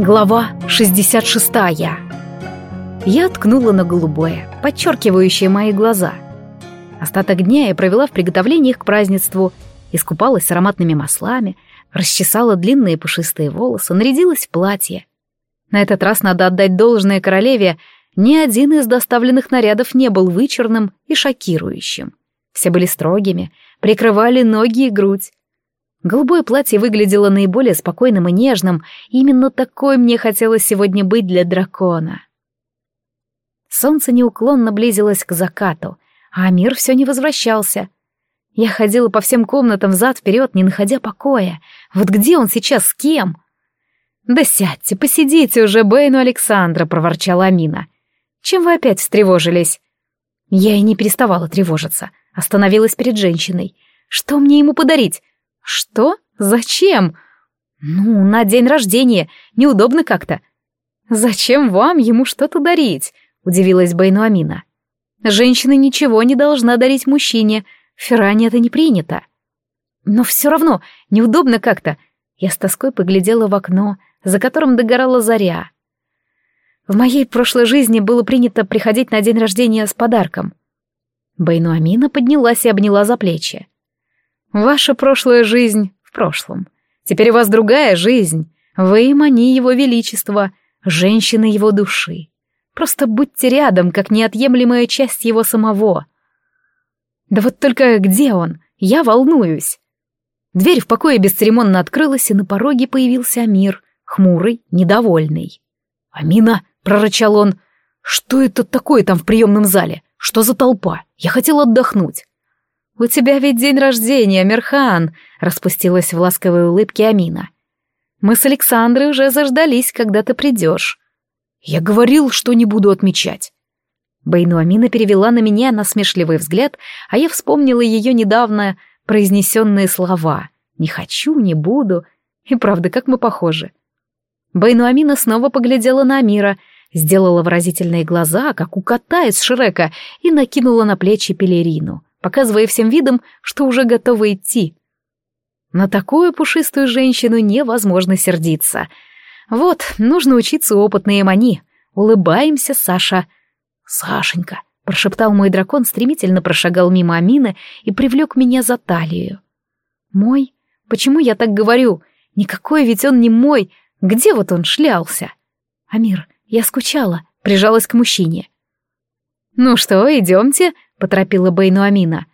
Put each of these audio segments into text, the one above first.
Глава 66 Я ткнула на голубое, подчеркивающее мои глаза. Остаток дня я провела в приготовлениях к празднеству, искупалась ароматными маслами, расчесала длинные пушистые волосы, нарядилась в платье. На этот раз надо отдать должное королеве, ни один из доставленных нарядов не был вычурным и шокирующим. Все были строгими, прикрывали ноги и грудь, Голубое платье выглядело наиболее спокойным и нежным, именно такой мне хотелось сегодня быть для дракона. Солнце неуклонно близилось к закату, а мир все не возвращался. Я ходила по всем комнатам взад-вперед, не находя покоя. Вот где он сейчас, с кем? «Да сядьте, посидите уже, Бэйну Александра», — проворчала Амина. «Чем вы опять встревожились?» Я и не переставала тревожиться. Остановилась перед женщиной. «Что мне ему подарить? «Что? Зачем?» «Ну, на день рождения. Неудобно как-то». «Зачем вам ему что-то дарить?» — удивилась Байнуамина. «Женщина ничего не должна дарить мужчине. В Ферране это не принято». «Но все равно неудобно как-то». Я с тоской поглядела в окно, за которым догорала заря. В моей прошлой жизни было принято приходить на день рождения с подарком. Байнуамина поднялась и обняла за плечи. Ваша прошлая жизнь в прошлом. Теперь у вас другая жизнь. Вы мани его величества, женщины его души. Просто будьте рядом, как неотъемлемая часть его самого. Да вот только где он? Я волнуюсь. Дверь в покое бесцеремонно открылась, и на пороге появился Амир, хмурый, недовольный. «Амина!» — прорычал он. «Что это такое там в приемном зале? Что за толпа? Я хотел отдохнуть». «У тебя ведь день рождения, Мирхан!» — распустилась в ласковой улыбке Амина. «Мы с Александрой уже заждались, когда ты придешь». «Я говорил, что не буду отмечать». Бейну Амина перевела на меня насмешливый взгляд, а я вспомнила ее недавно произнесенные слова «не хочу, не буду». И правда, как мы похожи. Бейну Амина снова поглядела на Амира, сделала выразительные глаза, как у кота из Шрека, и накинула на плечи пелерину — показывая всем видом, что уже готова идти. На такую пушистую женщину невозможно сердиться. Вот, нужно учиться опытные мани. Улыбаемся, Саша. «Сашенька», — прошептал мой дракон, стремительно прошагал мимо Амины и привлек меня за талию. «Мой? Почему я так говорю? Никакой ведь он не мой. Где вот он шлялся?» «Амир, я скучала», — прижалась к мужчине. «Ну что, идемте», — поторопила Бейну Амина.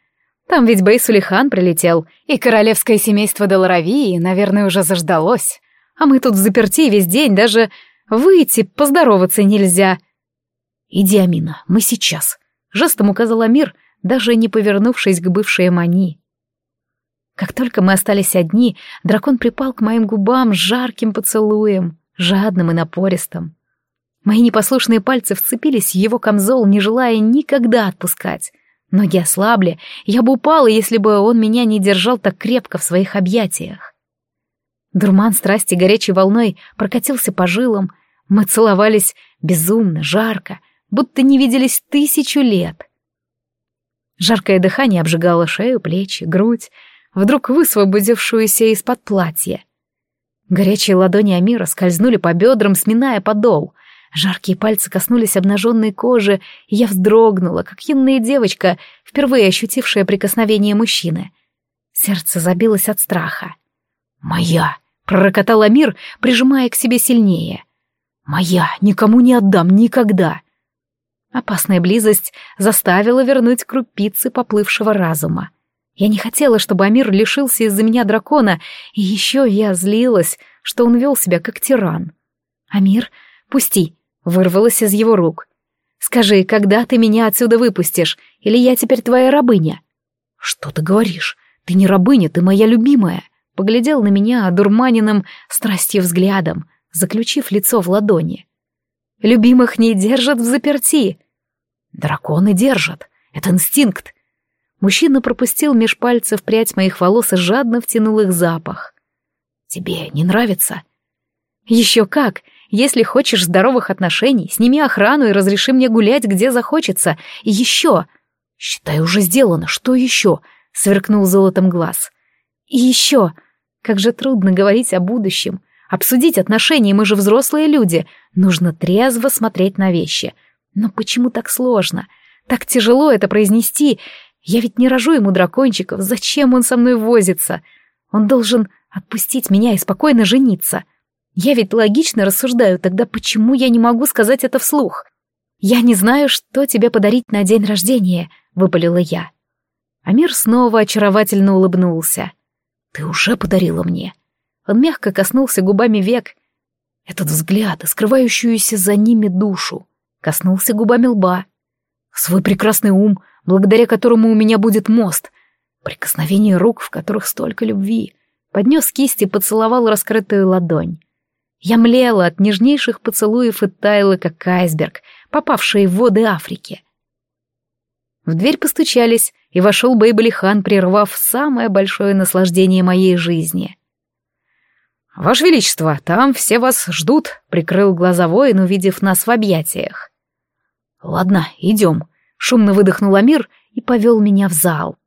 «Там ведь Бей Сулихан прилетел, и королевское семейство Долоровии, наверное, уже заждалось. А мы тут заперти весь день, даже выйти, поздороваться нельзя». «Иди, Амина, мы сейчас», — жестом указал Амир, даже не повернувшись к бывшей Мани. Как только мы остались одни, дракон припал к моим губам жарким поцелуем, жадным и напористым. Мои непослушные пальцы вцепились в его камзол, не желая никогда отпускать. Ноги ослабли, я бы упала, если бы он меня не держал так крепко в своих объятиях. Дурман страсти горячей волной прокатился по жилам. Мы целовались безумно, жарко, будто не виделись тысячу лет. Жаркое дыхание обжигало шею, плечи, грудь, вдруг высвободившуюся из-под платья. Горячие ладони Амира скользнули по бедрам, сминая подол — Жаркие пальцы коснулись обнаженной кожи, и я вздрогнула, как юная девочка, впервые ощутившая прикосновение мужчины. Сердце забилось от страха. «Моя!» — пророкотал Амир, прижимая к себе сильнее. «Моя! Никому не отдам никогда!» Опасная близость заставила вернуть крупицы поплывшего разума. Я не хотела, чтобы Амир лишился из-за меня дракона, и еще я злилась, что он вел себя как тиран. «Амир, пусти!» Вырвалась из его рук. «Скажи, когда ты меня отсюда выпустишь? Или я теперь твоя рабыня?» «Что ты говоришь? Ты не рабыня, ты моя любимая!» Поглядел на меня одурманенным страстью взглядом, заключив лицо в ладони. «Любимых не держат в заперти!» «Драконы держат! Это инстинкт!» Мужчина пропустил меж пальцев прядь моих волос и жадно втянул их запах. «Тебе не нравится?» «Еще как! Если хочешь здоровых отношений, сними охрану и разреши мне гулять, где захочется. И еще...» «Считай, уже сделано. Что еще?» — сверкнул золотом глаз. «И еще...» Как же трудно говорить о будущем, Обсудить отношения, мы же взрослые люди. Нужно трезво смотреть на вещи. Но почему так сложно? Так тяжело это произнести. Я ведь не рожу ему дракончиков. Зачем он со мной возится? Он должен отпустить меня и спокойно жениться. Я ведь логично рассуждаю, тогда почему я не могу сказать это вслух? Я не знаю, что тебе подарить на день рождения, выпалила я. Амир снова очаровательно улыбнулся. Ты уже подарила мне. Он мягко коснулся губами век. Этот взгляд, скрывающуюся за ними душу, коснулся губами лба. Свой прекрасный ум, благодаря которому у меня будет мост. Прикосновение рук, в которых столько любви. Поднес кисти, поцеловал раскрытую ладонь. Я млела от нежнейших поцелуев и таяла, как айсберг, попавший в воды Африки. В дверь постучались, и вошел Бейбалихан, прервав самое большое наслаждение моей жизни. «Ваше Величество, там все вас ждут», — прикрыл глаза воин, увидев нас в объятиях. «Ладно, идем», — шумно выдохнул Амир и повел меня в зал.